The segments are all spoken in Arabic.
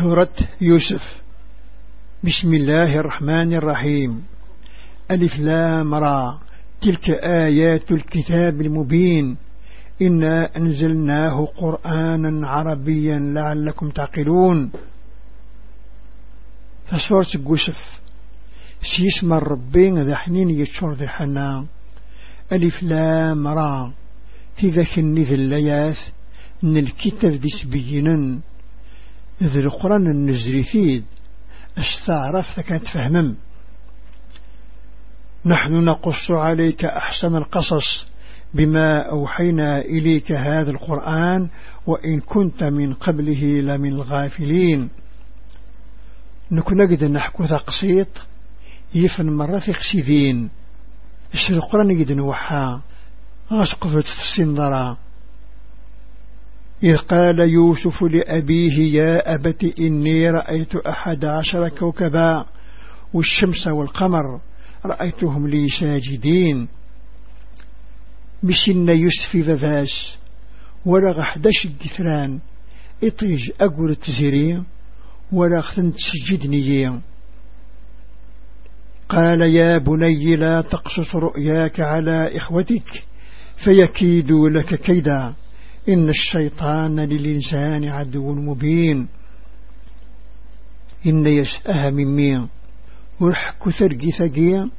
سورة يوسف. بسم الله الرحمن الرحيم. ألف لام را. تلك آيات الكتاب المبين. إنا أنزلناه قرآنا عربيا لعلكم تعقلون. فسورة يوسف سيسمى الربين ذا حنين يتشور ذا حنا ألف لام را تذاك النذ اللياث من الكتاب ذي سبينا ذي القرآن النزري فيد استعرف كانت فهمم نحن نقص عليك أحسن القصص بما أوحينا إليك هذا القرآن وإن كنت من قبله لمن الغافلين. نكون نحكو تقسيط يفن مرة ثقسيدين الشر القرآن يقدر نوحا؟ غاسقفت في السنظرة إذ قال يوسف لأبيه يا أبت إني رأيت أحد عشر كوكبا والشمس والقمر رأيتهم لي ساجدين. بسن يوسف ففاس ولا غحدش الدثران. إطيج أقول التزيري ولا خثن تسجدني قال يا بني لا تقصص رؤياك على إخوتك فيكيدوا لك كيدا. إن الشيطان للإنسان عدو مبين. إن يسأها من مين وحكو ثرقي ثقيا.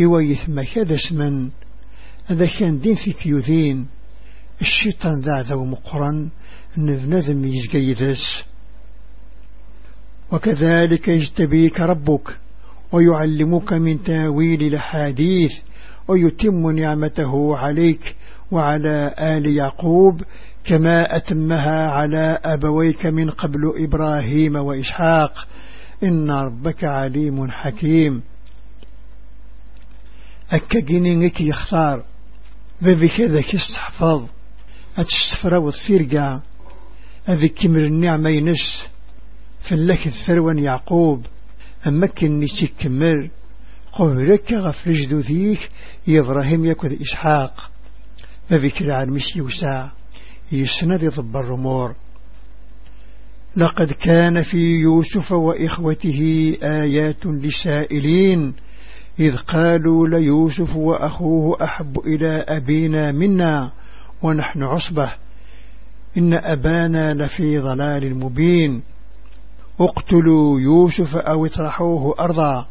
إويث ما كذا اسما هذا كان دين في كيوذين الشيطان ذا ذو مقرن. نذنذم يزقيدس وكذلك يجتبيك ربك. ويعلمك من تاويل الحديث ويتم نعمته عليك. وعلى آل يعقوب كما أتمها على أبويك من قبل إبراهيم وإسحاق. إن ربك عليم حكيم. أكاقينينك يختار. بذيك ذاك استحفظ أتستفرى والثيرقى أذي كمر النعمة ينس. فلك الثروان يعقوب. أما كني تكمل قولك غفل جدوثيك إبراهيم يكذ إسحاق. بذيك العالمس يوسع يسند يضب الرمور لقد كان في يوسف وإخوته آيات لسائلين إذ قالوا ليوسف وأخوه أحب إلى أبينا منا ونحن عصبة إن أبانا لفي ضلال مبين. اقتلوا يوسف أو اطرحوه أرضا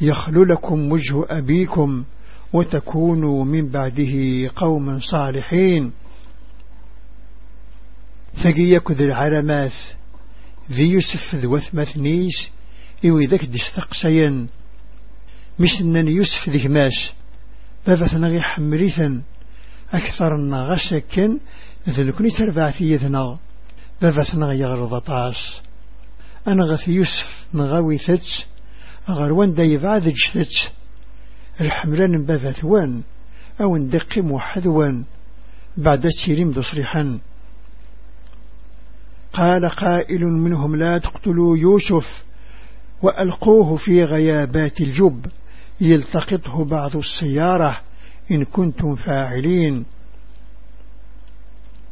يخل لكم وجه أبيكم. وتكونوا من بعده قوما صالحين. فقيك ذي العلامات ذي يوسف ذوث مثنيس إوي ذاك دستقسين مش أنني يوسف ذي ماس بابا ثنغي حمريثا أكثر النغسكن ذلكني تربعثيتنا بابا ثنغي يغرض طاس. أنا غث يوسف نغاوي ثتس أغروان دا يبعد جثتس. الحملان بابا ثوان أو ندقي موحدوان بعد تيريم تصريحا. قال قائل منهم لا تقتلوا يوسف وألقوه في غيابات الجب. يلتقطه بعض السيارة إن كنتم فاعلين.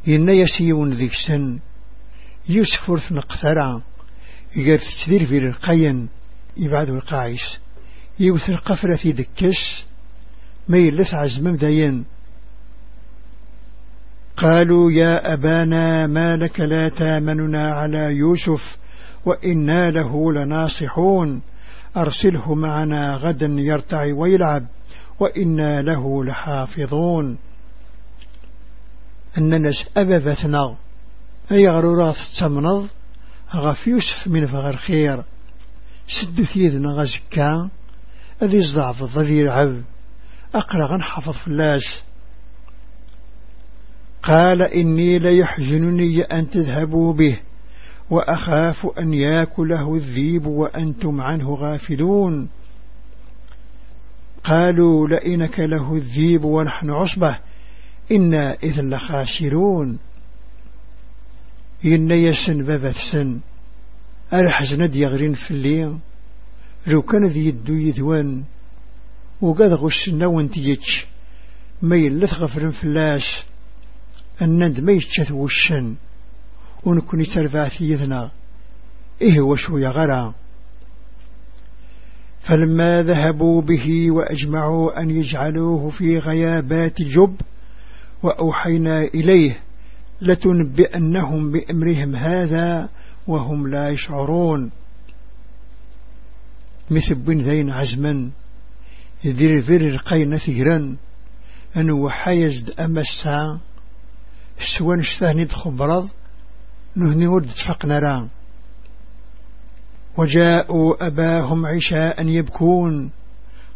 إن يسيون ذيك سن يوسف ورث نقثرا يقرث تسدير في القين يبعد القاعس. يوث القفرة في دكس ما يلث عزم مدين قالوا يا أبانا ما لك لا تامننا على يوسف وإنا له لناصحون. أرسله معنا غدا يرتعي ويلعب وإنا له لحافظون. أننا أبثنا أي غرورات تمنض غف يوسف من فغر خير. سدو ثيذنا غزكا. أذي الزعف ذي العب أقرأ غنحفظ فلاس قال إني ليحزنني أن تذهبوا به وأخاف أن يأكله الذيب وأنتم عنه غافلون. قالوا لئنك له الذيب ونحن عصبة إنا إذا لخاسرون. إن يسن بابث سن. أرحزن ديغرين في الليل. لو كان ذي يدو يذوان وقد غشنا وانتيتش ما يلث غفر فلاش النند ما يتشث وشن ونكون تربع ثيثنا إيه وشو يغرى فلما ذهبوا به وأجمعوا أن يجعلوه في غيابات الجب وأوحينا إليه لتنبئنهم بأمرهم هذا وهم لا يشعرون. مثل بن ذين عزما ذير فير رقين ثيرا أنو حيزد أمسا سوان شثاني دخبرض نهني ورد تفقنا ران وجاءوا أباهم عشاء يبكون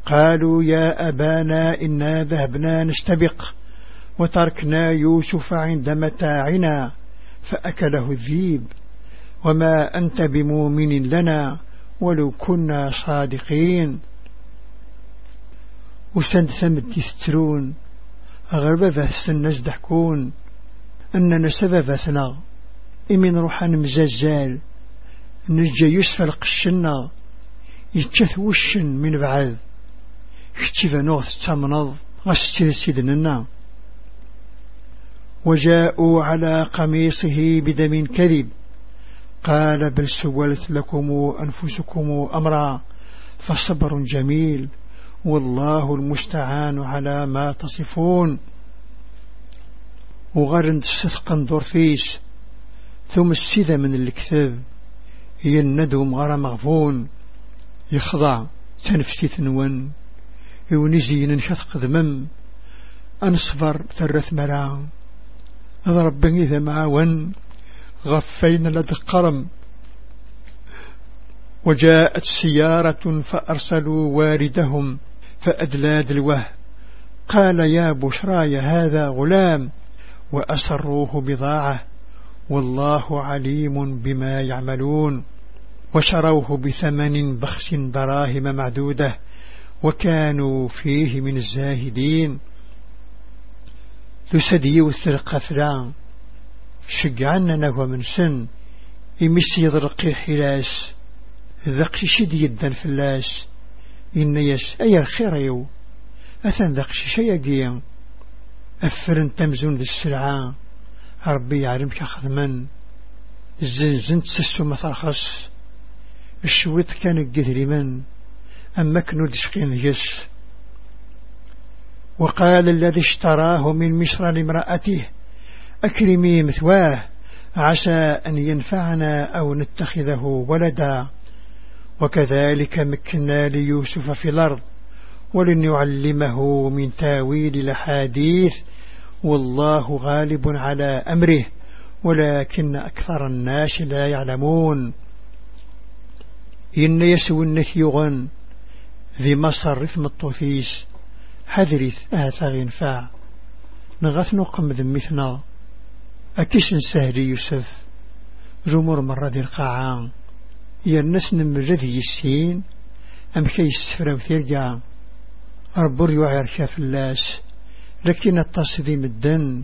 قالوا يا أبانا إنا ذهبنا نستبق وتركنا يوسف عند متاعنا فأكله الذيب وما أنت بمؤمن لنا. ولو كنا صادقين. وسند ثمت يسترون أغرب فهسن نزدحكون أننا سبب أثناء إمن روحان مزازال نجا يسفى القشنا يتشث وشن من بعد. كتف نوث تمنض غستي سيدنا وجاءوا على قميصه بدم كذب. قال بل سولت لكم أنفسكم أمرا فصبر جميل والله المستعان على ما تصفون. وغرند صدقا دورفيس ثم السيدة من الكتاب يندهم غرى مغفون. يخضع تنفسي ثنون يونيزين نشث قدمم. أنصبر ثرث مرا أضرب بني ذا معاون غفين لدى قرم. وجاءت سيارة فأرسلوا واردهم فأدلى دلوه. قال يا بشراي هذا غلام. وأسروه بضاعة. والله عليم بما يعملون. وشروه بثمن بخس دراهم معدودة. وكانوا فيه من الزاهدين. لسدي والثرقة فلان. شقعنا نهو من سن يمسي يضرقي حلاس ذقش شد يدا فلاس. إن يس أي الخير يو أثن ذقش شيء أفرن تمزون ذي ربي يعلم ياخذ من تسسو مثرخص الشويت كان الجذري من. أما كنو دشقين يس. وقال الذي اشتراه من مصر لامرأته أكرمي مثواه عسى أن ينفعنا أو نتخذه ولدا. وكذلك مكنا ليوسف في الأرض ولن يعلمه من تأويل الحديث والله غالب على أمره ولكن أكثر الناس لا يعلمون. إن يسوي النثيغن ذي مصر رثم الطوفيس حذرث آثار ينفع. نغث نقم ذمثنا أكيس سهري يوسف. زمر مرة ذي القاعة يرنس نمجذ يسين. أم كيس سفر وثيرجع ربور يعير شاف اللاس. لكن التصدي مدن.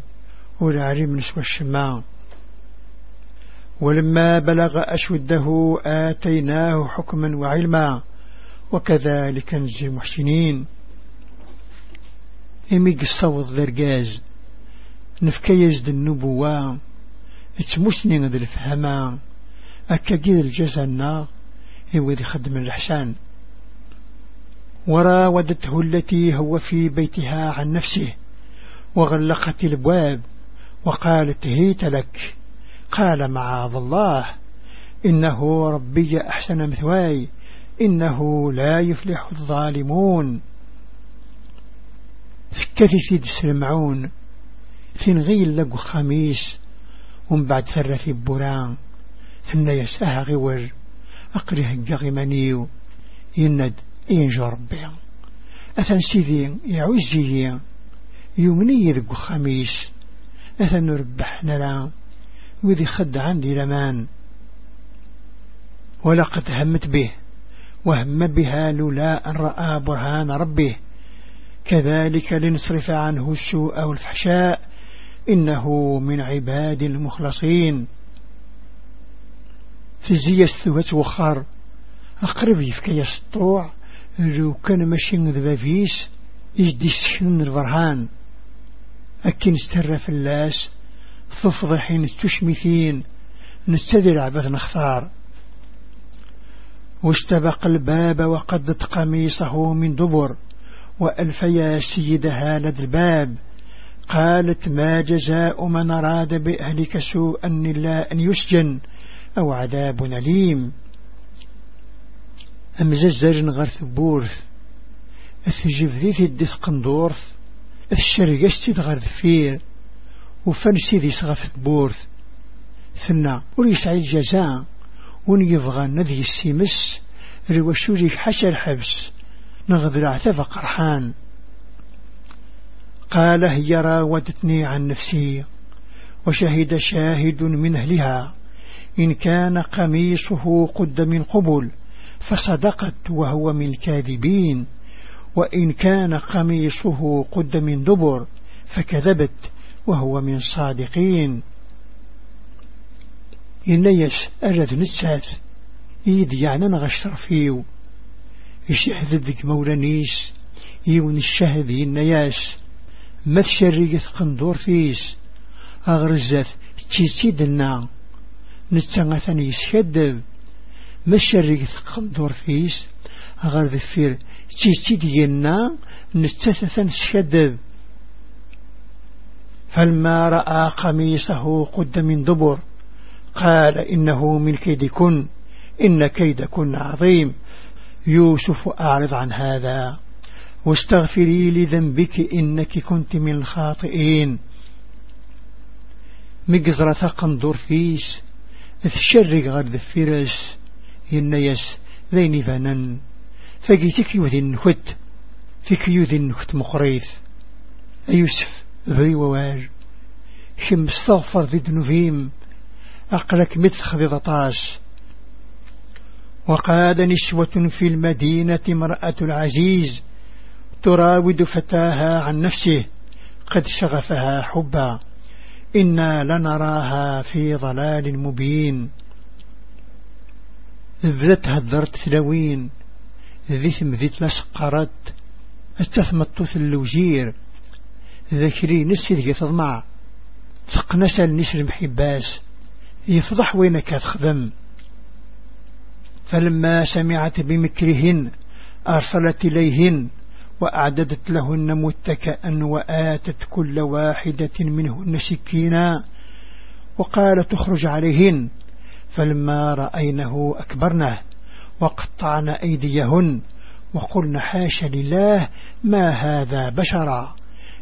والعلم نسوى الشماء. ولما بلغ أشده آتيناه حكما وعلما. وكذلك نجي المحسنين. إمي قصوض غرقاز نفكا يزد النبوة اتمسني ذي الفهما أكا قيد الجزنة إيوه ذي خدم الحسان وراودته التي هو في بيتها عن نفسه وغلقت الابواب وقالت هيت لك. قال معاذ الله إنه ربي أحسن مثواي إنه لا يفلح الظالمون. فكتي سيد السلمعون فين غيل لقو خميس ومن بعد ثرثي بوران ثم يسأها غور أقره جغي منيو يند إنجو ربي. أثن سيدي يعوزي يومني ذقو خميس أثن نربح نلا وذي خد عندي لمان. ولقد همت به وهم بها لولا أن رأى برهان ربه كذلك لنصرف عنه السوء والفحشاء إنه من عباد المخلصين. في زي الثوات وخار أقرب يفكي يسطوع لو كان ماشي ذبافيس يجدي السكن البرهان. أكي نستر في اللاس ثفضحين التشمثين نستدر عبث نختار. واستبق الباب وقدت قميصه من دبر وألف يا سيدها لدى الباب. قالت ما جزاء من أراد بأهلك سوءا إلا أن يسجن أو عذاب أليم. أمززر غرث بورث أثجب ذي ثدث قندورث الشرقستي غرث فير وفنسي ذي صغف بورث. ثنا وريسعي الجزاء ون يبغى نذي السيمس روشوري حشر الحبس نغذ العتف قرحان قال هي راودتني عن نفسي وشهد شاهد من أهلها. إن كان قميصه قد من قبل فصدقت وهو من الكاذبين وإن كان قميصه قد من دبر فكذبت وهو من صادقين. إن يس أرد نسات إيد يعني نغشر فيو يشهد ذك مولانيس يون الشهد النياس. ما تشريت قندور فيس. أغرزت تيتيد النا نتغثني يسكدب ما تشريت قندور فيس. أغرز فير تيتيد ينا نتثثن سكدب فلما رأى قميصه قد من دبر. قال إنه من كيدكن. إن كيدكن عظيم. يوسف أعرض عن هذا. واستغفري لذنبك إنك كنت من الخاطئين. مقزرة قندور فيس الشر غير الفرس ينيس ذين فنن فقيتك يوذي النكت فيك يوذي النكت مخريث. يوسف ذي وواج شم استغفر ذي دنوفيم أقلك متخذ طاش وقاد نسوة في المدينة مرأة العزيز تراود فتاها عن نفسه قد شغفها حبا. إنا لنراها في ضلال مبين. ذبلتها الدرت ثلوين ذي ثم ذي تلسقرت استثمت اللوجير. ذكري نسي ذي تضمع ثقنسى النسر محباس. يفضح وينك تخدم. فلما سمعت بمكرهن أرسلت إليهن. وأعددت لهن متكأ وآتت كل واحدة منهن سكينا وقال تخرج عليهن فلما رأينه أكبرنه وقطعن أيديهن وقلن حاش لله ما هذا بشرا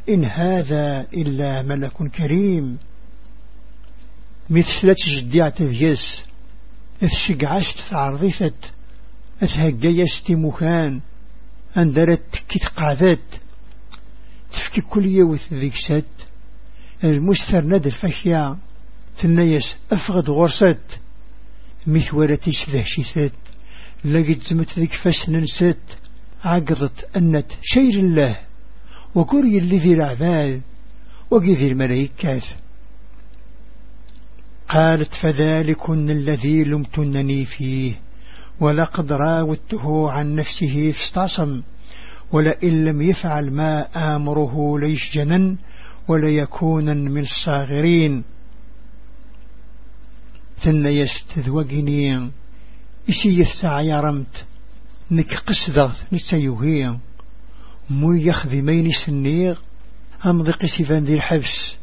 إن هذا إلا ملك كريم. مثل تجديع تذيس الشقعشت فعرضفت أتهجيست مكان أندرت تكيت قعدت تفكي كل يوث ذيك ست المستر ندر فشيا تنيس أفغد غرست مثولتي سذهشي ست لقد زمت ذيك فسن ست عقضت أنت شير الله وقري الذي العباد وقذي الملايكات قالت فذلكن الذي لمتنني فيه. ولقد راودته عن نفسه فاستعصم ولئن لم يفعل ما آمره ليسجنن وليكونا من الصاغرين. ثن يستذوقني إسي يستعى رمت نك قصدغت نستيوهي مو يخذي مين سنيغ أمضي سيفان ذي الحبس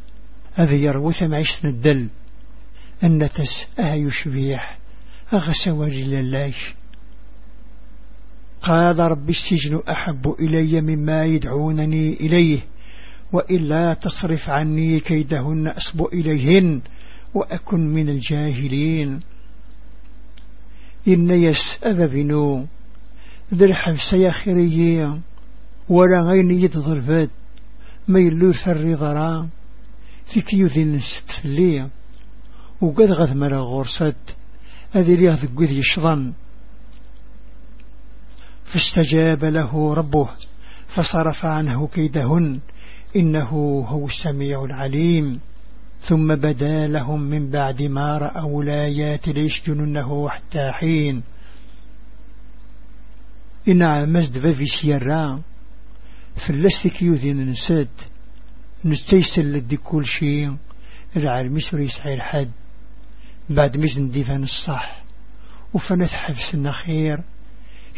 هذا يروث معيش الدل النتس أها يشبيح. أغسوى الله قال رب السجن أحب إلي مما يدعونني إليه وإلا تصرف عني كيدهن أصب إليهن وأكن من الجاهلين. إن يسأل بنو ذي الحبس يا خيرية ولا غين يتضربت ما يلوث الرضرا في كيوذين الستفلية وقد غذ مرا هذه ليه ذقذ يشضن فاستجاب له ربه فصرف عنه كيدهن إنه هو السميع العليم. ثم بدا لهم من بعد ما رأوا الآيات ليسجننه حتى حين. إن عمزد بفي سيرا فلستك يوذين نسد نستيسل لدي كل شيء العالم يسري يسعي الحد. بعد ميزن ديفان الصح وفنت حفس النخير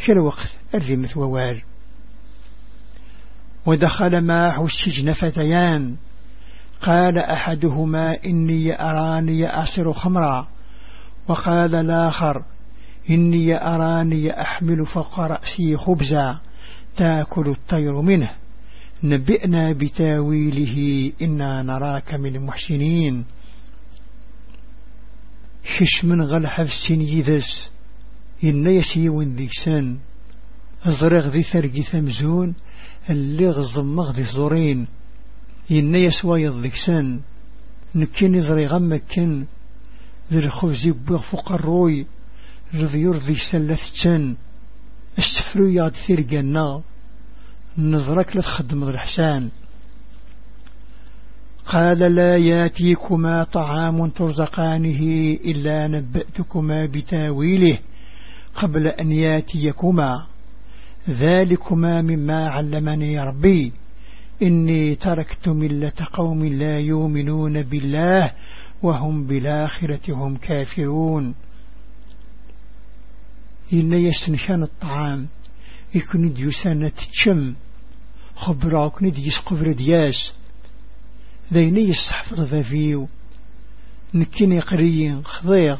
كل وقت أرذي مثووال ودخل معه السجن فتيان قال أحدهما إني أراني أعصر خمرا وقال الآخر إني أراني أحمل فوق رأسي خبزا تأكل الطير منه. نبئنا بتاويله إنا نراك من المحسنين. حش من غلحف سنيذس إن يسيون ذيكسان أزرغ ذي ثرقي ثمزون. اللي غزمغ ذي زورين. إن يسوى ذيكسان نكين زري غمكن ذي الخبز يبوغ فوق الروي. رضيور ذي سلثتن أستفلو ياد ثيرقنا نظرك لتخدم الحسان. قال لا ياتيكما طعام ترزقانه إلا نبأتكما بتاويله قبل أن ياتيكما. ذلكما مما علمني ربي. إني تركت ملة قوم لا يؤمنون بالله وهم بالآخرة هم كافرون. إن يسنشان الطعام. يكون ديوسانة تشم. خبرا كن ديس قبر دياس. ذيني يستحفظ ذافيو نكيني قريين خضيغ.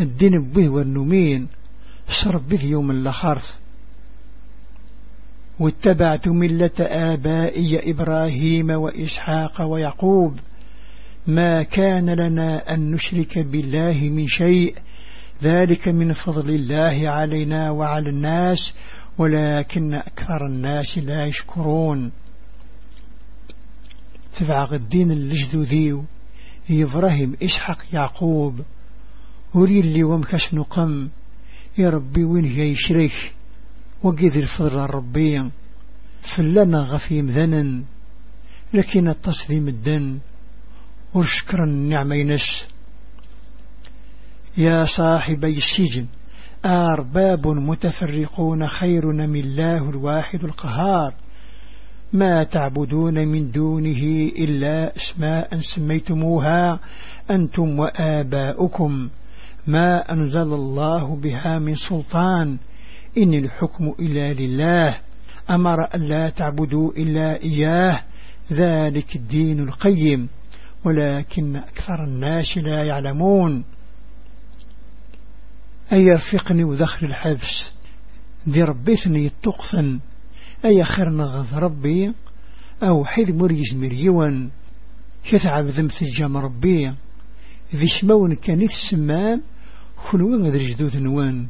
الدين به والنومين. شرب به يوم الأخرث. واتبعت ملة آبائي إبراهيم وإسحاق ويعقوب. ما كان لنا أن نشرك بالله من شيء. ذلك من فضل الله علينا وعلى الناس. ولكن أكثر الناس لا يشكرون. تبع الدين اللجذ ذيو إبراهيم إسحاق يعقوب. وري اللي ومكش نقم يا ربي وين هي يشريك؟ وقذ الفضل الربي فلنا غفي مذنا لكن التصديم الدن. وشكر النعمة ينس. يا صاحبي السجن أرباب متفرقون خير من الله الواحد القهار. ما تعبدون من دونه إلا أسماء سميتموها أنتم وآباؤكم. ما أنزل الله بها من سلطان. إن الحكم إلا لله. أمر أن لا تعبدوا إلا إياه. ذلك الدين القيم. ولكن أكثر الناس لا يعلمون. أي يرفقني وذخر الحبس. دي ربيتني التقثن. أي خير نغذ ربي أو حيث مريز مريوان كتعب ذمت الجام ربي. ذي شمون كانت السمان خلوان ذي جدود نوان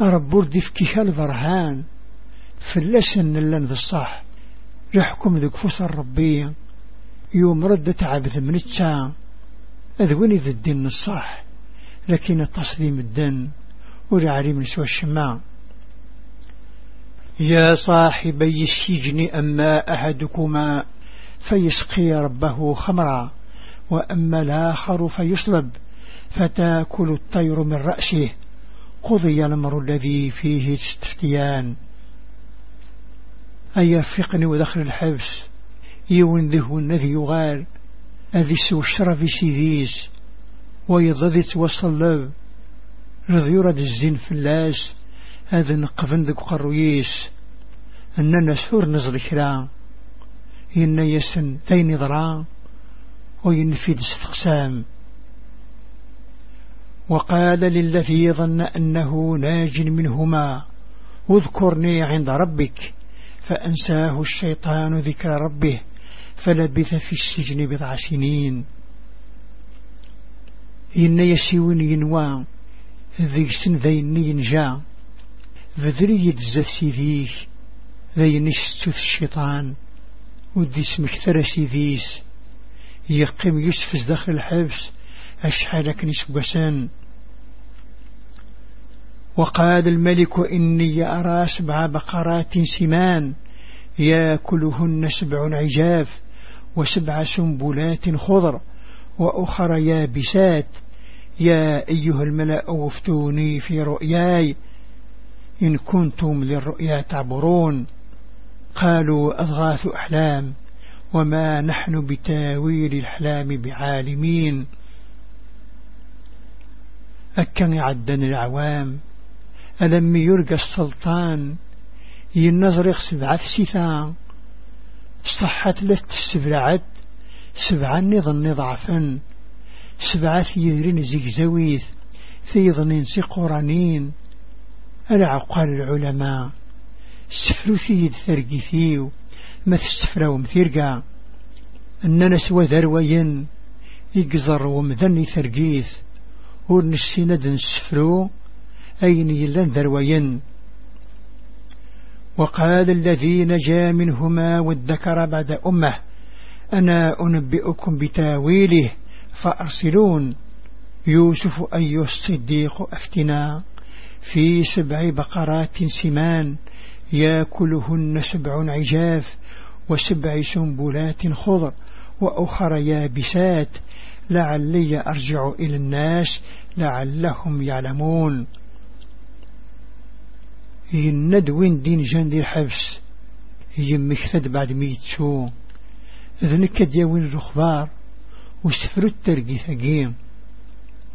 ربور دي فكيها البرهان فلسن اللان ذي الصح يحكم ذي كفوس الربية يوم رد تعب من التا أذوني ذي الدين الصح لكن التصديم الدن ولعلي من سوى الشماء. يا صاحبي السجن أما أحدكما فيسقي ربه خمرا وأما الآخر فيصلب فتأكل الطير من رأسه. قضي الأمر الذي فيه تستفتيان أي فقني ودخل الحبس يون ذه الذي يغال أذي سو الشرف سيديس ويضذي توصل رضي يرد الزين فلاس هذا نقفن ذك قرويس أننا سور نزل كرا إن يسن ثين ضرا وينفيد استقسام. وقال للذي ظن أنه ناج منهما اذكرني عند ربك. فأنساه الشيطان ذكر ربه فلبث في السجن بضع سنين. إن يسيون ينوى ذي سن ذين ينجا فذري يدزث سيذيك ذي نستث الشيطان ودي اسمك ثرى ذيس يقيم يسفز داخل الحبس أشحالك نسبسان وقال الملك إني أرى سبع بقرات سمان ياكلهن سبع عجاف وسبع سنبلات خضر وأخر يابسات. يا أيها الملأ وافتوني في رؤياي إن كنتم للرؤيا تعبرون. قالوا أضغاث أحلام وما نحن بتاويل الأحلام بعالمين. أكن يعدن العوام ألم يرقى السلطان؟ ينظرق سبعة سيثان صحت لث السبلعت سبعة نظن ضعفا. سبعة يدرين زيكزويث ثيظن سقرانين العقال العلماء. سفلو ثيد ثرقثيو ما تسفرو مثيرقا أننا سوى ذروين يقزر ومذني ثرقيث ورنسينا دنسفرو أين يلان ذروين. وقال الذي نجا منهما والذكر بعد أمه أنا أنبئكم بتاويله فأرسلون. يوسف أيها الصديق أفتنا. في سبع بقرات سمان ياكلهن سبع عجاف وسبع سنبلات خضر وأخر يابسات. لعلي أرجع إلى الناس لعلهم يعلمون. يندوين دين جندي الحبس يمكثد بعد ميتشو ذنك ديوين الرخبار وسفر الترقي ثقيم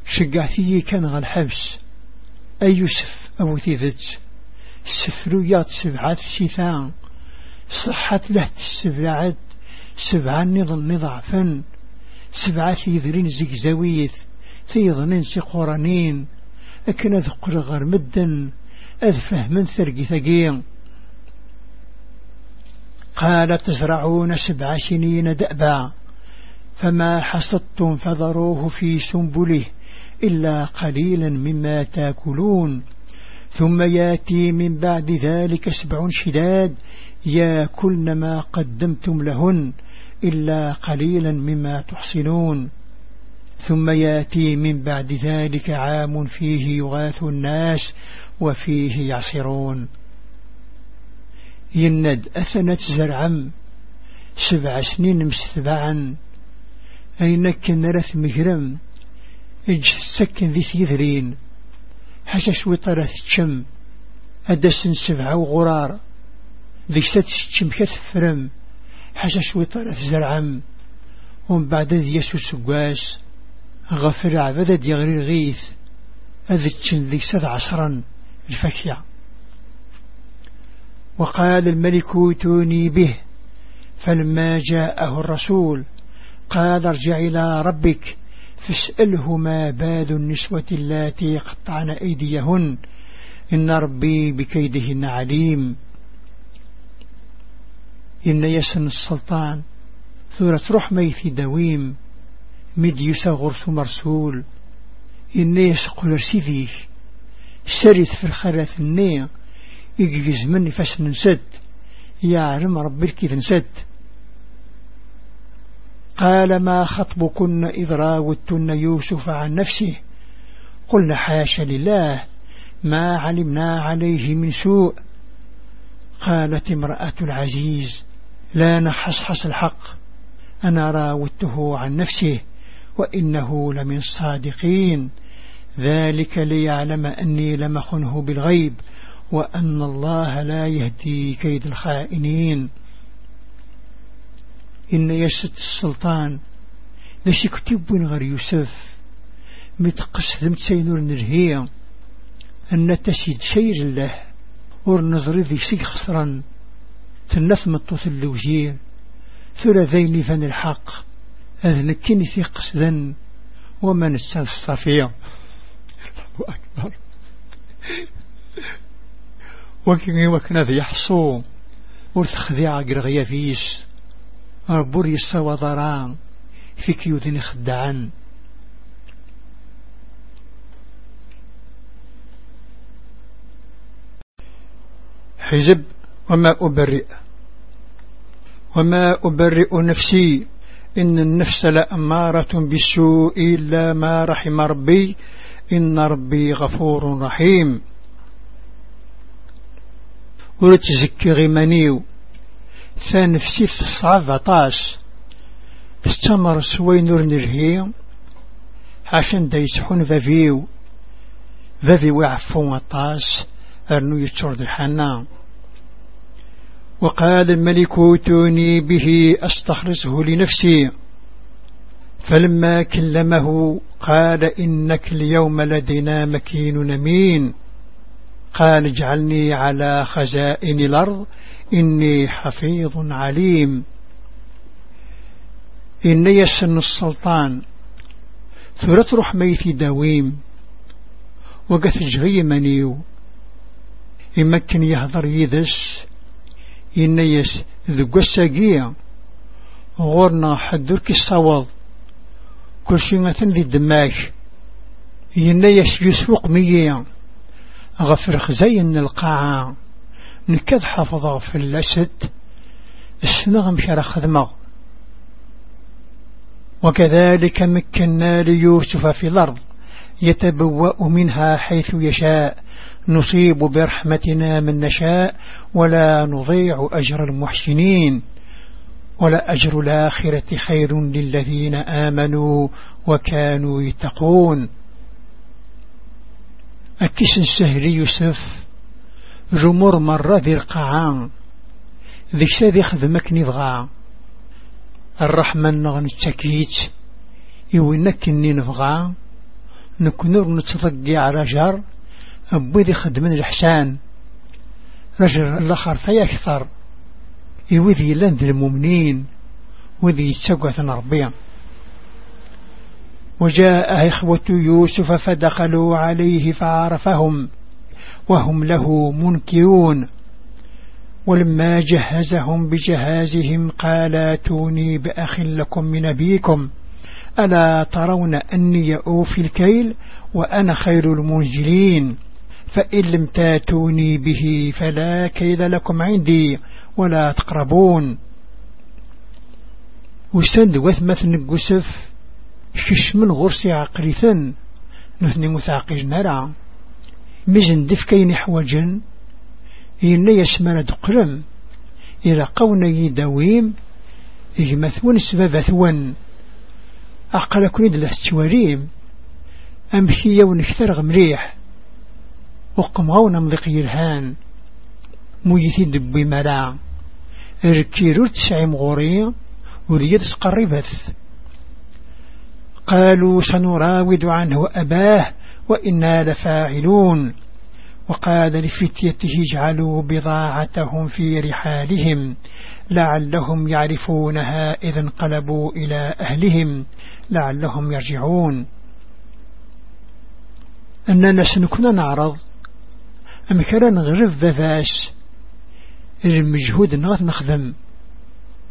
شقعتي كان غا الحبس أي يوسف أبو ثيذت سفرويات سبعات سيثان صحت له السبعات سبعة نظن نضعفا سبعة يذرين زيكزاويث. ثيظنين سيقورانين أكن أذقر غير مدا أذفه من ثرقي ثقيم قال تزرعون سبع سنين دأبا. فما حصدتم فذروه في سنبله. إلا قليلا مما تأكلون. ثم يأتي من بعد ذلك سبع شداد يأكلن ما قدمتم لهن إلا قليلا مما تحصنون. ثم يأتي من بعد ذلك عام فيه يغاث الناس وفيه يعصرون. يند أثنت زرعم سبع سنين مستبعا أينك نرث مجرم إج ذي ثيذرين حشش وطرة تشم. أدس سبعة وغرار. ذي ست تشم كثفرم حشش وطرة زرعم. ومن بعد ذي يسو سقواس. غفر عبدد يغري الغيث أذتشن ذي سد عصرا. الفكية وقال الملك اوتوني به. فلما جاءه الرسول قال ارجع إلى ربك. فاسأله ما بال النسوة اللاتي قطعن أيديهن. إن ربي بكيدهن عليم. إن يسن السلطان. ثورة رحمي في دويم. مد يسغر مرسول. إن يسقل رسيذيه سرث في الخلاث النية. يجيز مني فاس نسد يعلم ربي الكيف نسد. قال ما خطبكن إذ راودتن يوسف عن نفسه قلنا حاش لله ما علمنا عليه من سوء قالت امرأة العزيز لا نحصحص الحق أنا راودته عن نفسه وإنه لمن الصادقين ذلك ليعلم أني لمخنه بالغيب وأن الله لا يهدي كيد الخائنين إن يسد السلطان. لشي كتب غير يوسف؟ متقص ذمت سينور نرهية. أن تسيد شير الله ورنظر ذي سي خسرا تنثم الطوث اللوجير ثل ذين فن الحق. أذنكني في قصدا ومن الصفية أكبر. وكي وكنا في يحصو. ورتخذيع قرغيا فيش ربور يسوى ضران فيك يذن خدعا حزب وما أبرئ. وما أبرئ نفسي. إن النفس لأمارة بالسوء إلا ما رحم ربي. إن ربي غفور رحيم. ورتزكي غمانيو ثانفسي في الصعب عطاس استمر سوي نور نرهي عشان دا يسحون فافيو فافي وعفو عطاس أرنو يتشرد الحنان وقال الملك أوتوني به أستخرسه لنفسي. فلما كلمه قال إنك اليوم لدينا مكين أمين. قال اجعلني على خزائن الأرض إني حفيظ عليم. إن يسن السلطان. ثورة رحميث دويم وقث جغي منيو. يمكن يهضر يدس إن يس ذو الساقية غورنا حدرك الصوض كل شيء مثل الدماغ إن يس يسوق مية غفر خزين القاعة نكذ حفظه في الأسد السنغم شرخ خدمة؟ وكذلك مكنا ليوسف في الأرض يتبوأ منها حيث يشاء. نصيب برحمتنا من نشاء ولا نضيع أجر المحسنين. ولا أجر الآخرة خير للذين آمنوا وكانوا يتقون. أكس السهل يوسف جمر مرة ذي القاعان ذيك ساذي خدمك نبغى الرحمن نغن التكيت يوينك إني نبغى نكنور نتضقي على جار. أبوي ذي خدمن الحسان. رجل الآخر في أكثر. يوذي لند المؤمنين. وذي يتسقث ربيا وجاء إخوة يوسف فدخلوا عليه فعرفهم. وهم له منكرون. ولما جهزهم بجهازهم قال أتوني بأخ لكم من أبيكم. ألا ترون أني أوفي الكيل وأنا خير المنزلين. فإن لم تاتوني به فلا كيد لكم عندي ولا تقربون. وستند وثمة نقسف شش من غرسي عقليثا نثني مثاقل نرى. مزن دفكين حوجا إن يسمى دقلم إلى قون يداويم إجمثون سببثون أقل كنيد الاستواريم أمشي ونكثر مليح وقمغون مضيق يرهان. ميثي دبي مرا ركيرو تسعي مغوري وريد سقربث قالوا سنراود عنه أباه وإنا لفاعلون. وقال لفتيته اجعلوا بضاعتهم في رحالهم لعلهم يعرفونها إذا انقلبوا إلى أهلهم لعلهم يرجعون. أننا سنكون نعرض أم كان نغرف ذاس المجهود نغث نخدم.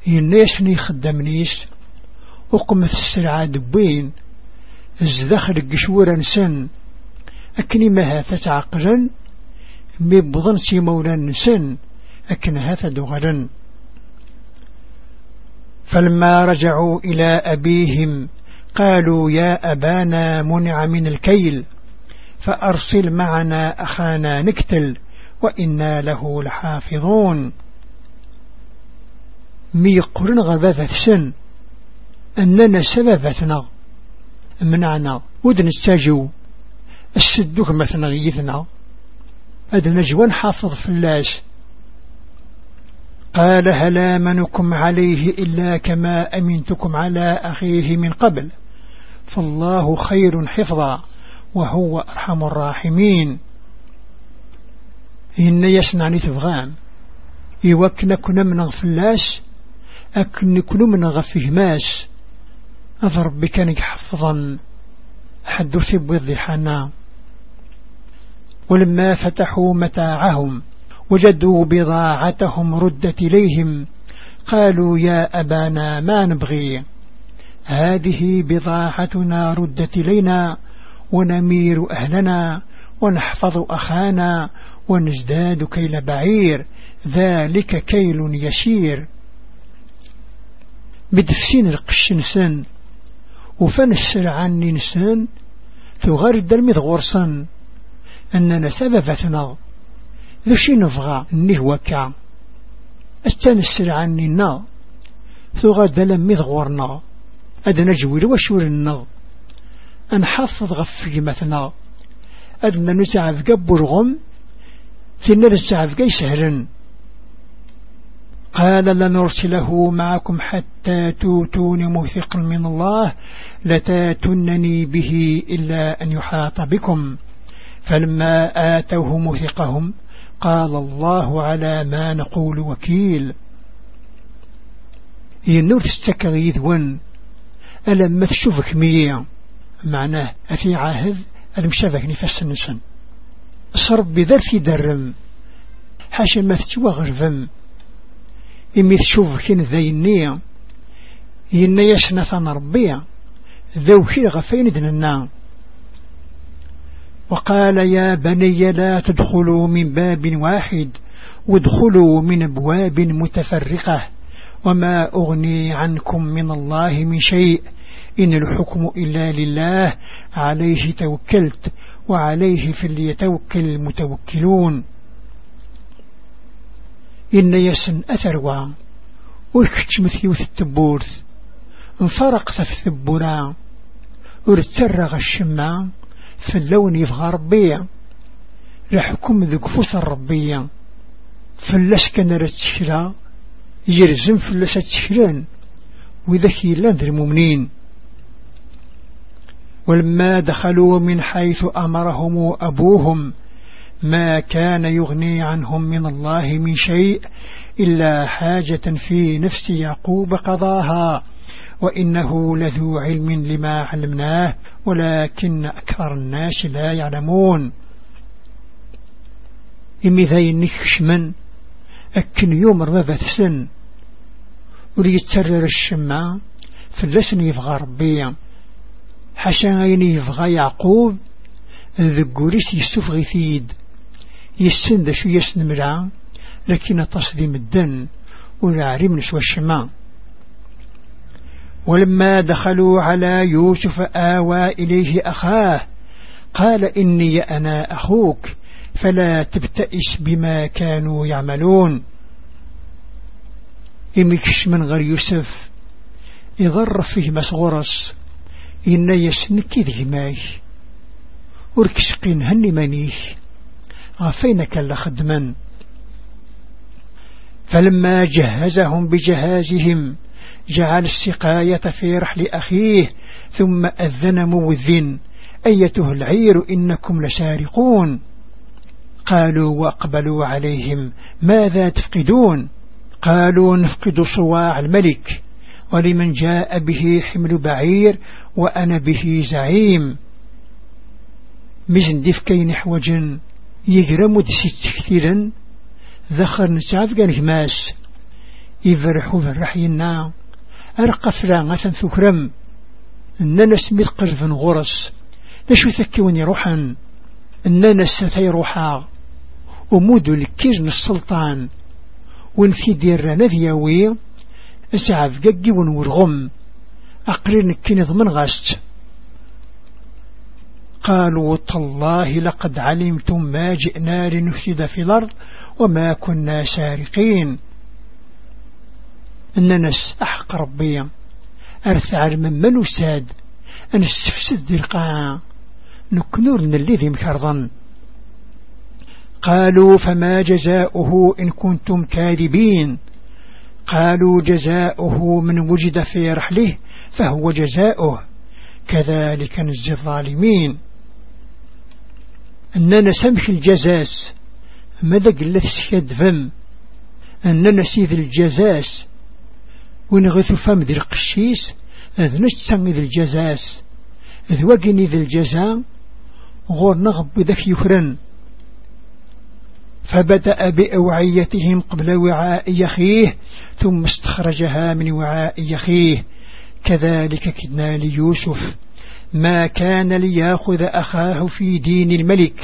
الناس ني خدمنيش وقمت السلعة دبين الزدخل قشورا سن. أكني ما هذا عقلا مبضن سي مولا نسن أكن هذا دغلا. فلما رجعوا إلى أبيهم قالوا يا أبانا منع من الكيل فأرسل معنا أخانا نكتل وإنا له لحافظون. ميقرن غباثة سن أننا سببتنا منعنا ودن الساجو. السدوك مثلا غيثنا أدنى جوان حافظ فلاش. قال هل آمنكم عليه إلا كما أمنتكم على أخيه من قبل. فالله خير حفظا وهو أرحم الراحمين. إن يسنعني تبغان إيوكنا كنا من غفلاش أكن كنا من غفهماش. أضرب بك حفظا. حدث بوضحنا ولما فتحوا متاعهم وجدوا بضاعتهم ردت إليهم. قالوا يا أبانا ما نبغي؟ هذه بضاعتنا ردت إلينا ونمير أهلنا ونحفظ أخانا ونزداد كيل بعير ذلك كيل يسير بدفسين القش نسان وفن السرعان نسان تغرد المذغورسان أننا سببتنا. ذو شي نفغى النهوكا استنسل عني النا ثغاد لم يضغورنا أدنا جويل وشورنا أنحفظ غف جمتنا أدنا نسعف قبر غم. ثنا نسعف قي سهلا قال لنرسله معكم حتى توتون موثقا من الله. لتاتنني به إلا أن يحاط بكم. فلما آتوه موثقهم قال الله على ما نقول وكيل. ينور تستكغيث ون ألم تشوفك مية؟ معناه أفي عاهد المشافك نفس النسن صرب بذر في درم. حاشا ما فتوى غرفم. إمي تشوف كين ذيني إن يشنا ثان ربيع ذو كي غفين دننا. وقال يا بني لا تدخلوا من باب واحد وادخلوا من أبواب متفرقة. وما أغني عنكم من الله من شيء إن الحكم إلا لله عليه توكلت وعليه فليتوكل المتوكلون. إن يسن أثروا ويكتش مثيوث التبورث انفرق في الثبورا ورترغ الشمع. في اللون يفغى ربيع لحكم ذو فوس الربية فلسكن رتشلا يرزم فلسة تشلان وذكي لأن المؤمنين ولما دخلوا من حيث أمرهم أبوهم ما كان يغني عنهم من الله من شيء إلا حاجة في نفس يعقوب قضاها. وإنه لذو علم لما علمناه ولكن أكثر الناس لا يعلمون. إمي ذي نكشمن أكن يوم ربابة سن وليتسرر الشمع فلسن يفغى ربي. حشا غين يفغى يعقوب ذقوريس يستفغي ثيد. يسن ذا شو يسن مرع لكن تصديم الدن ولا عرم نسوى الشمع. ولما دخلوا على يوسف آوى إليه أخاه قال إني أنا أخوك فلا تبتئس بما كانوا يعملون. إمكش من غير يوسف يغر فيه مسغرس إن يسنك ذهماي وركسقين هني منيش غفينك لخدما فلما جهزهم بجهازهم جعل السقاية في رحل أخيه ثم أذن موذن أيته العير إنكم لسارقون قالوا وأقبلوا عليهم ماذا تفقدون؟ قالوا نفقد صواع الملك ولمن جاء به حمل بعير وأنا به زعيم. مزن دفكين حوجا يجرم دست كثيرا ذخر نسعف كان هماس يفرحوا فرحينا أرقى فراغة ثكرم. أننا سميت قلب غرس. نشو ثكوني روحا. أننا ستي روحا. ومودو لكيزن السلطان. ونفي دير نذيوي أسعف ققي ونورغم. أقرين كنظ من غست قالوا تالله لقد علمتم ما جئنا لنفسد في الأرض وما كنا سارقين. أننا أحق ربيا. أرثع من من وساد. أن السفسد القاع نكنور من الذي مكرضا قالوا فما جزاؤه إن كنتم كاذبين. قالوا جزاؤه من وجد في رحله فهو جزاؤه. كذلك نجزي الظالمين. أننا سمح الجزاس. ماذا قلت سيد فم أننا سيد الجزاس. ونغث فم ذي القشيس أذ نجتم ذي الجزاس أذ وقني ذي الجزاء غور نغب ذك يفرن. فبدأ بأوعيتهم قبل وعاء يخيه ثم استخرجها من وعاء يخيه. كذلك كدنا ليوسف. ما كان ليأخذ أخاه في دين الملك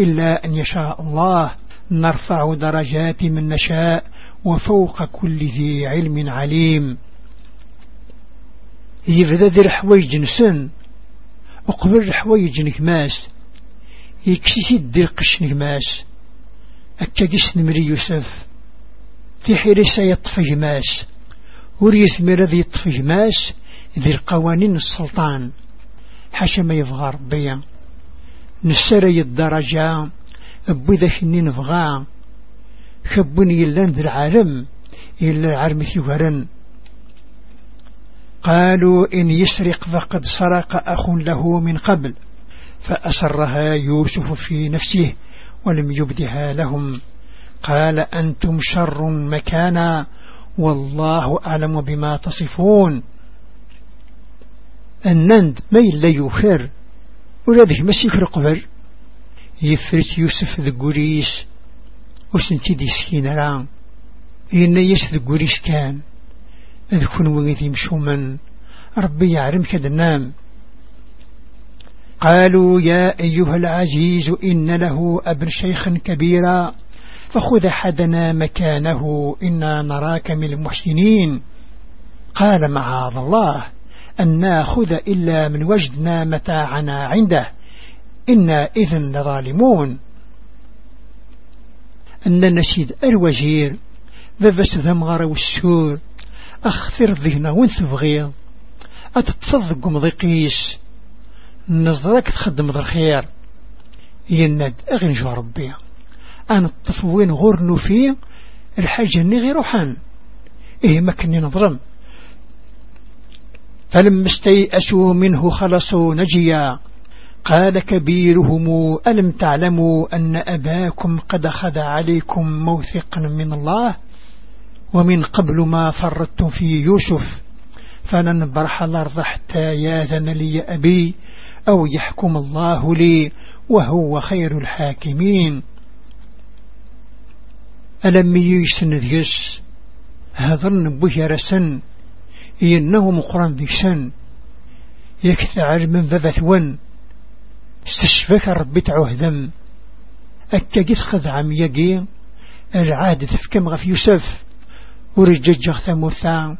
إلا أن يشاء الله. نرفع درجات من نشاء. وفوق كل ذي علم عليم. يبدا ذي الحوايج نسن وقبل الحوايج نكماس يكسي دي القش نكماس أكاكس نمري يوسف في حيرسة يطفي ماس وريس مرض يطفي ماس ذي القوانين السلطان. حاشا ما يظهر بيا نسري الدرجة أبو ذا شنين خبني يلان ذي العالم إلا عرمث يهرن قالوا إن يسرق فقد سرق أخ له من قبل فأسرها يوسف في نفسه ولم يبدها لهم. قال أنتم شر مكانا والله أعلم بما تصفون. النند ما إلا يفر ولا ذي ما سيفر قبل يفرت يوسف قريش وسنتي سكينة ران إن يس ذي قريش كان أذكن وغيثي مشوما ربي يعلم كذا نام قالوا يا أيها العزيز إن له أبن شيخا كبيرا. فخذ حدنا مكانه. إنا نراك من المحسنين. قال معاذ الله أن ناخذ إلا من وجدنا متاعنا عنده. إنا إذن لظالمون. أن نشيد الوزير ذبس ذمغر والسور أخثر ذهنا وانت بغيض. أتتفض قمضيقيس نظرك تخدم ذا الخير يند أغنجو ربي. أنا الطفوين غور نفي الحاجة اني غير روحان. إيه مكني نظرم فلما استيأسوا منه خلصوا نجيا. قال كبيرهم ألم تعلموا أن أباكم قد أخذ عليكم موثقا من الله؟ ومن قبل ما فرطتم في يوسف فلن برح الأرض حتى ياذن لي أبي أو يحكم الله لي وهو خير الحاكمين. ألم يسن ذيس هذرن بجرسن إنه مقرن ذيسن يكثر من ون استشفك ربي تعهدم أكا قد خذ عم يقي العادة في كم غف يوسف. ورجج ثموثا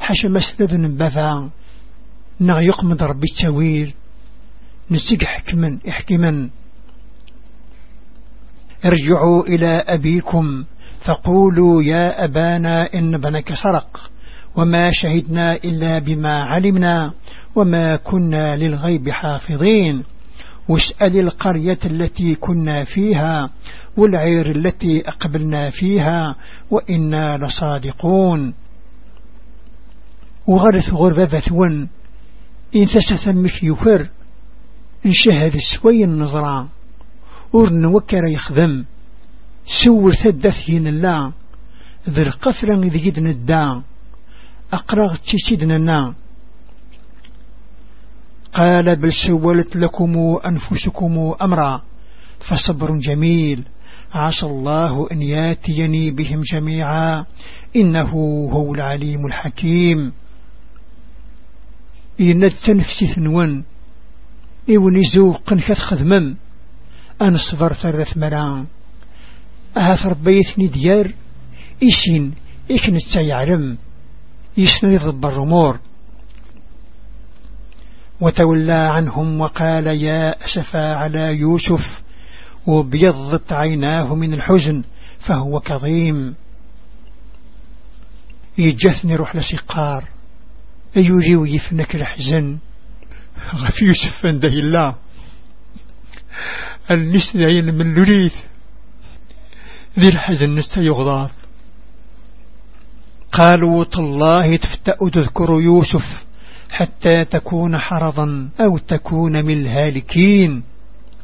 حاشا مسلذ نبثا نا يقمد ربي التويل نسيق حكما احكما. ارجعوا إلى أبيكم فقولوا يا أبانا إن بنك سرق. وما شهدنا إلا بما علمنا وما كنا للغيب حافظين. واسأل القرية التي كنا فيها والعير التي أقبلنا فيها وإنا لصادقون. وغرث غربة ون إن تسثمك يفر إن شهد سوي النظرة. ورن وكر يخدم سور ثدث هين الله. ذر قفرا إذ جد الدا. أقرغ تشيدنا قال بل سولت لكم أنفسكم أمرا فصبر جميل. عسى الله أن ياتيني بهم جميعا. إنه هو العليم الحكيم. إن التنفسي ثنون إوني زوق كتخدمم. أنا صبر ثلاث مران. أهات ربيتني ديار. إيشين إيكن يعلم يسني ضب الرمور. وتولى عنهم وقال يا أسفا على يوسف وبيضت عيناه من الحزن فهو كظيم. يجثني روح لسقار أيولي ويفنك الحزن غفي يوسف عنده الله. النسنعين من لريث ذي الحزن نسى قالوا تالله تفتأ تذكر يوسف. حتى تكون حرضا أو تكون من الهالكين.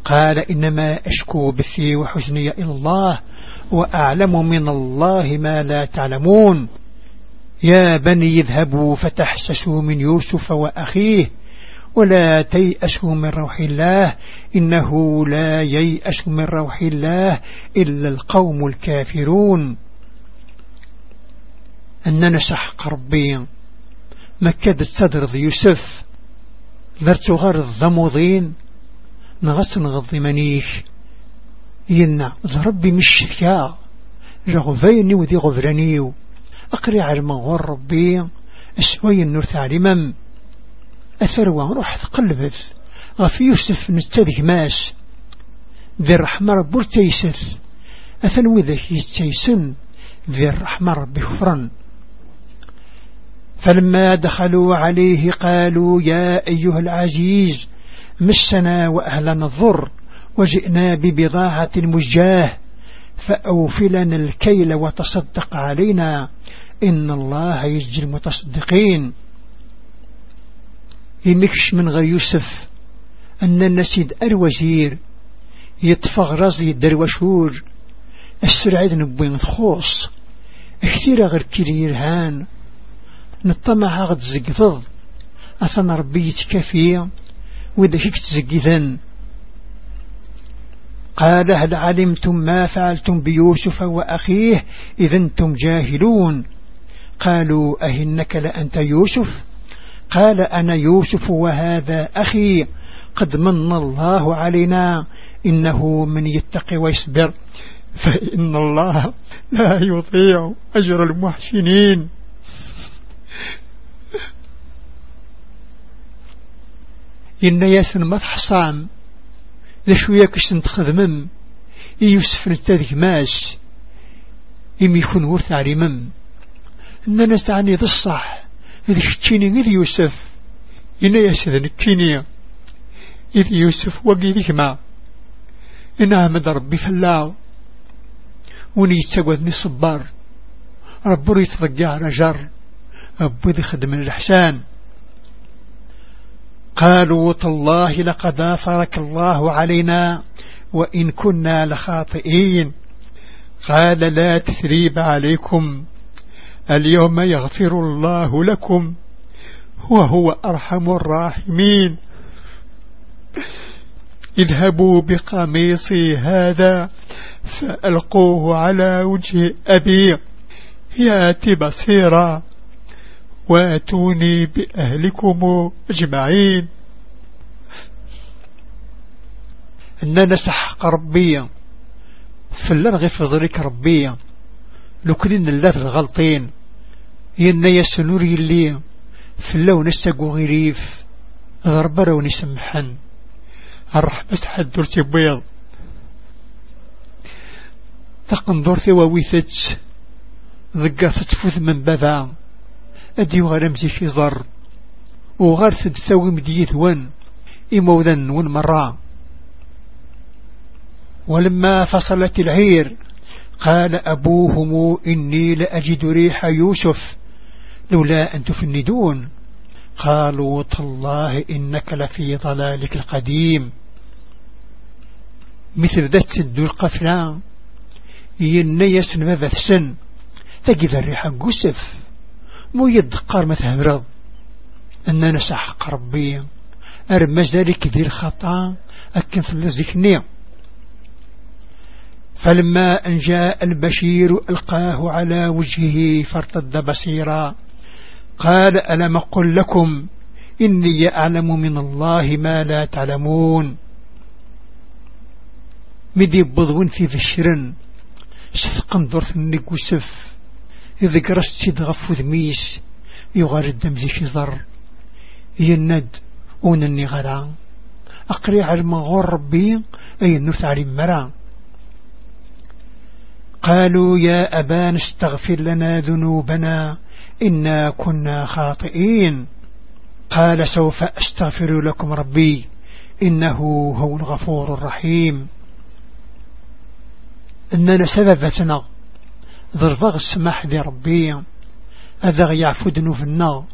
قال إنما أشكو بثي وحزني إلى الله وأعلم من الله ما لا تعلمون. يا بني اذهبوا فتحسسوا من يوسف وأخيه ولا تيأسوا من روح الله إنه لا ييأس من روح الله إلا القوم الكافرون. أننا سحق ربي مكة الصدر يوسف. ذرت غار الضموضين نغس نغضي منيش ينا ذربي مش ثيا رغفيني وذي غفرانيو أقري على المغور ربي أسوي النور تعلمم أثروة روح تقلبت غفي يوسف نستذي ماس ذي الرحمة ربور تيسث أثنو ذا يستيسن. ذي الرحمة ربي فلما دخلوا عليه قالوا يا أيها العزيز مسنا وأهلنا الضر وجئنا ببضاعة مجاه فأوفلنا الكيل وتصدق علينا إن الله يجزي المتصدقين. يمكش من غير يوسف أن النسيد الوزير يطفغ رزي الدروشور السرعيد نبوين تخوص كثير غير كيلي يرهان نطمع غد زقضض أثنى ربي يتكفي وإذا فيك تزقذن قال هل علمتم ما فعلتم بيوسف وأخيه؟ إذا أنتم جاهلون. قالوا أهنك لأنت يوسف؟ قال أنا يوسف وهذا أخي. قد من الله علينا. إنه من يتقي ويصبر. فإن الله لا يضيع أجر المحسنين. إن ياسن ما تحصام ذا شوية كش تخدمم يوسف نتاذك ماس إم يكون ورث علمم إننا نستعني ذا الصح إذ شتيني إذ يوسف إن ياسن نكيني إذ يوسف وقي ذكما إنها مد ربي فلاو وني يتساقوذني صبار ربو يتضقع رجر أبو ذي خدم الإحسان قالوا تالله لقد آثرك الله علينا وإن كنا لخاطئين. قال لا تثريب عليكم. اليوم يغفر الله لكم وهو أرحم الراحمين. اذهبوا بقميصي هذا فألقوه على وجه أبي. يأتي بصيرا. واتوني بأهلكم أجمعين. أننا سحق ربيا فلنغي في ذلك ربيا. لو كنا اللات الغلطين ينا يسنوري اللي فلو نستقو غريف غربرا ونسمحن الرحمة بيض. تقندور ثواويثت ذقا فتفوث من بابا أدي وغير مزيك ضر وغير تدساوي مديث ون إموذا ون مرة. ولما فصلت العير قال أبوهم إني لأجد ريح يوسف لولا أن تفندون. قالوا تالله إنك لفي ضلالك القديم. مثل ذات سد القفلان ينيس نبذ سن تجد الريح قسف. مو يدقار مثهرض أننا سحق ربي. أرمز ذلك ذي الخطا أكن في الذكني فلما أن جاء البشير ألقاه على وجهه فارتد بصيرا. قال ألم قل لكم إني أعلم من الله ما لا تعلمون. مدي بضون في فشرن شثقن دورث النك قرست سيد غفو ذميس يغار الدم زي شزر يند ونني غدا. أقري على المغور ربي أي النرث علي قالوا يا أبان استغفر لنا ذنوبنا إنا كنا خاطئين. قال سوف أستغفر لكم ربي إنه هو الغفور الرحيم. إننا سببتنا ضربغ السماح ذي ربي أذا يعفو ذنوبنا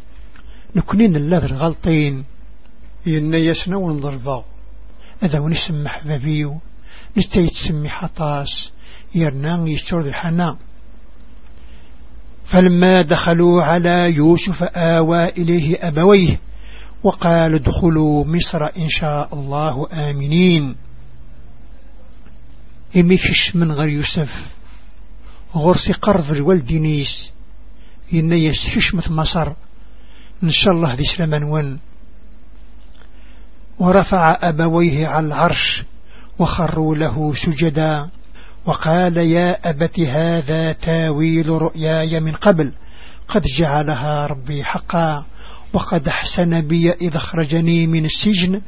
نكونين الله الغلطين إن يسنو نضربغ أذا ونسمح بابيو. نستيت سمي حطاس. يرنا يشتر الحنا. فلما دخلوا على يوسف آوى إليه أبويه وقال ادخلوا مصر إن شاء الله آمنين. إميكش من غير يوسف. غرسي قرض الوالد نيس ينيس حشمة مصر إن شاء الله ذي سلمان ون ورفع أبويه على العرش وخروا له سجدا. وقال يا أبت هذا تاويل رؤياي من قبل. قد جعلها ربي حقا. وقد أحسن بي إذا أخرجني من السجن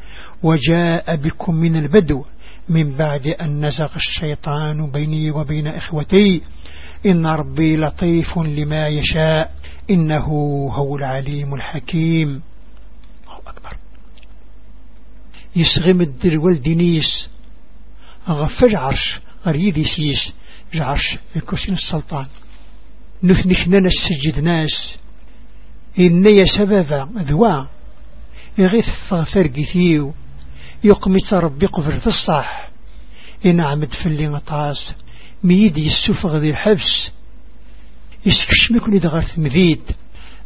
وجاء بكم من البدو. من بعد أن نزغ الشيطان بيني وبين إخوتي. إن ربي لطيف لما يشاء. إنه هو العليم الحكيم. الله أكبر. يسغم الدر والدنيس. غفر عرش غريدي سيس جعرش الكرسي السلطان. نثنكنا نسجد ناس. إن يا سبب ذوا. يغيث فرقثيو يقمس ربي قبر الصح إن عمد في اللي مطاس ميد يسوفغ ذي الحبس يسكش مكني دغرث مذيد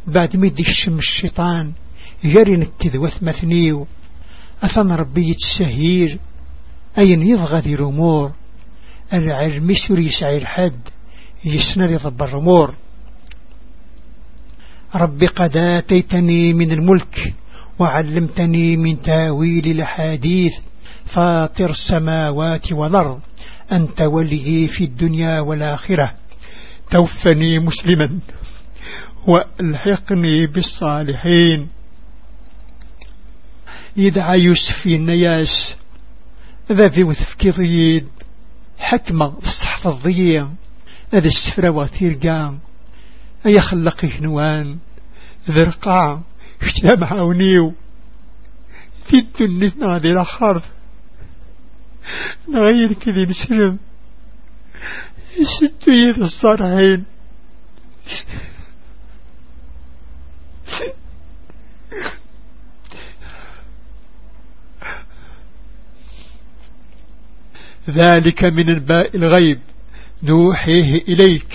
بعد ميد يشم الشيطان. يري نكذ وثمثنيو. أثم ربي يتسهير أين يبغى ذي الأمور؟ العلم يسوري يسعي الحد. يسند يضب الأمور. ربي قد آتيتني من الملك وعلمتني من تأويل الحديث. فاطر السماوات والأرض. أنت ولي في الدنيا والآخرة. توفني مسلما وألحقني بالصالحين. يدعى يوسف النياس ذا في وثفكي حكمة الصحف الضيع هذا السفرة وثيرقا أي خلقي نوان ذرقا اشتلا معاونيو في الدنيا نادي الأخر نغير كذي نسلم يد الصالحين ذلك من الباء الغيب نوحيه إليك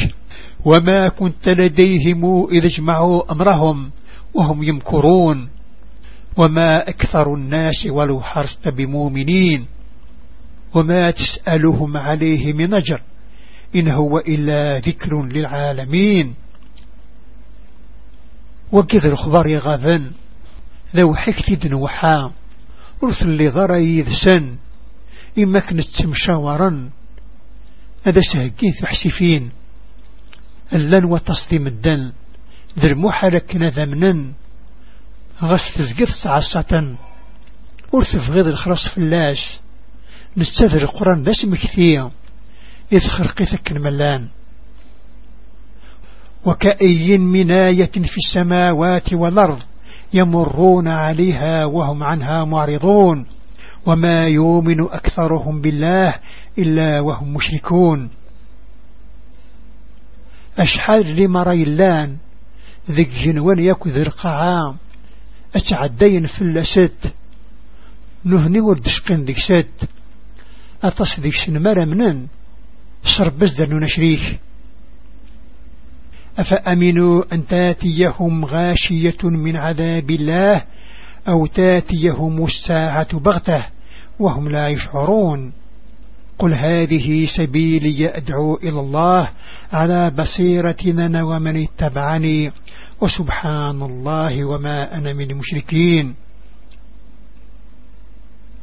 وما كنت لديهم إذا اجمعوا أمرهم وهم يمكرون وما أكثر الناس ولو حرصت بمؤمنين وما تسألهم عليه من أجر. إن هو إلا ذكر للعالمين. وكذا الخبر يغاذن ذو حكت دنوحا رسل لضري ذسن إما كنت تمشاورا هذا سهكين حسيفين اللن وتصديم الدن. ذي المحرك نذمنا غش تزقف عصة. ورث غيظ الخرص فلاش نستذر القرآن ذا مكثية إذ خرقتك الملان. وكأي من آية في السماوات والأرض يمرون عليها وهم عنها معرضون. وما يؤمن أكثرهم بالله إلا وهم مشركون. أشحال لمري اللان. ذك جنوان يكو ذي القعام. أتعدين في اللست نهني وردشقين ذيك ست أتص ذيك سنمر منن. شرب بزدر نشريك أفأمنوا أن تاتيهم غاشية من عذاب الله أو تاتيهم الساعة بغتة وهم لا يشعرون. قل هذه سبيلي أدعو إلى الله على بصيرتنا ومن اتبعني. وسبحان الله وما أنا من المشركين.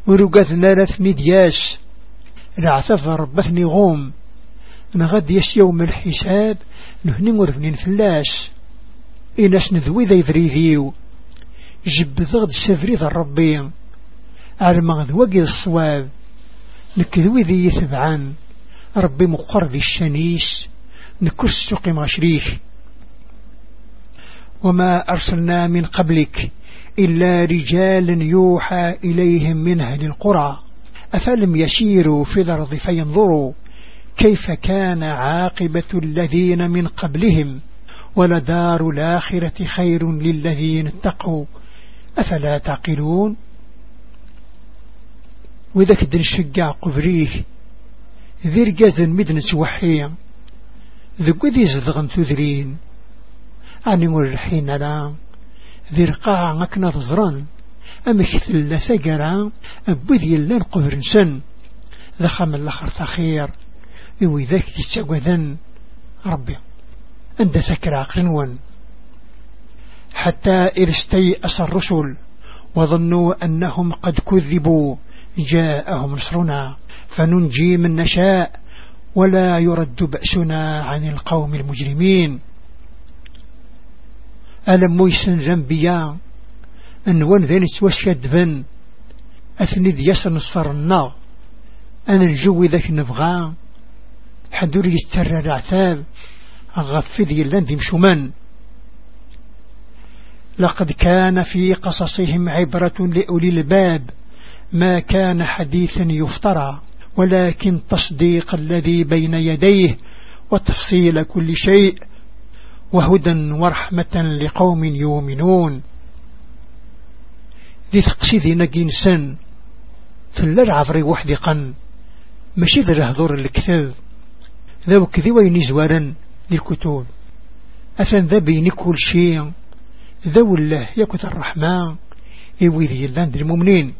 ورقتنا لثني دياس العثف ربثني غوم نغد يس يوم الحساب نهني مرفنين فلاس إناس نذوي ذي ذريذيو جب ضغد سفريض الربي. أرمغ وقل الصواب. نكذوي ذي يثبعان. ربي مقر ذي الشنيس نكس سوق مشريخ وما أرسلنا من قبلك إلا رجال يوحى إليهم من أهل القرى. أفلم يسيروا في الأرض فينظروا كيف كان عاقبة الذين من قبلهم ولدار الآخرة خير للذين اتقوا. أفلا تعقلون؟ وإذا كدن شقع قبريه ذي رقاز مدن سوحيا ذو ذي زدغن تذرين. أني الحين لا ذي رقاع مكنا ظزران أمكثل ثقرا أبوذي اللان قبر سن. ذخم الأخر تخير إوي ذاك تستقوذن ربي أنت سكر عقلون حتى إذ استيأس الرسل وظنوا أنهم قد كذبوا. جاءهم نصرنا فننجي من نشاء ولا يرد بأسنا عن القوم المجرمين. ألم ميسن ذنبيا؟ أن ذين سوشد بن أثني يسن النار أنا الجو ذاك نبغى حدور يستر العثاب أغفذي اللندي مشومان لقد كان في قصصهم عبرة لأولي الباب ما كان حديثا يفترى ولكن تصديق الذي بين يديه وتفصيل كل شيء وهدى ورحمة لقوم يؤمنون. ذي تقسيذ نقينسان فلا العفري وحدقا ماشي ذا الهضور الكتاب ذا وكذي وين زوارا للكتب أفن ذا بين كل شيء. ذا والله يكث الرحمن. إيوي ذي المؤمنين.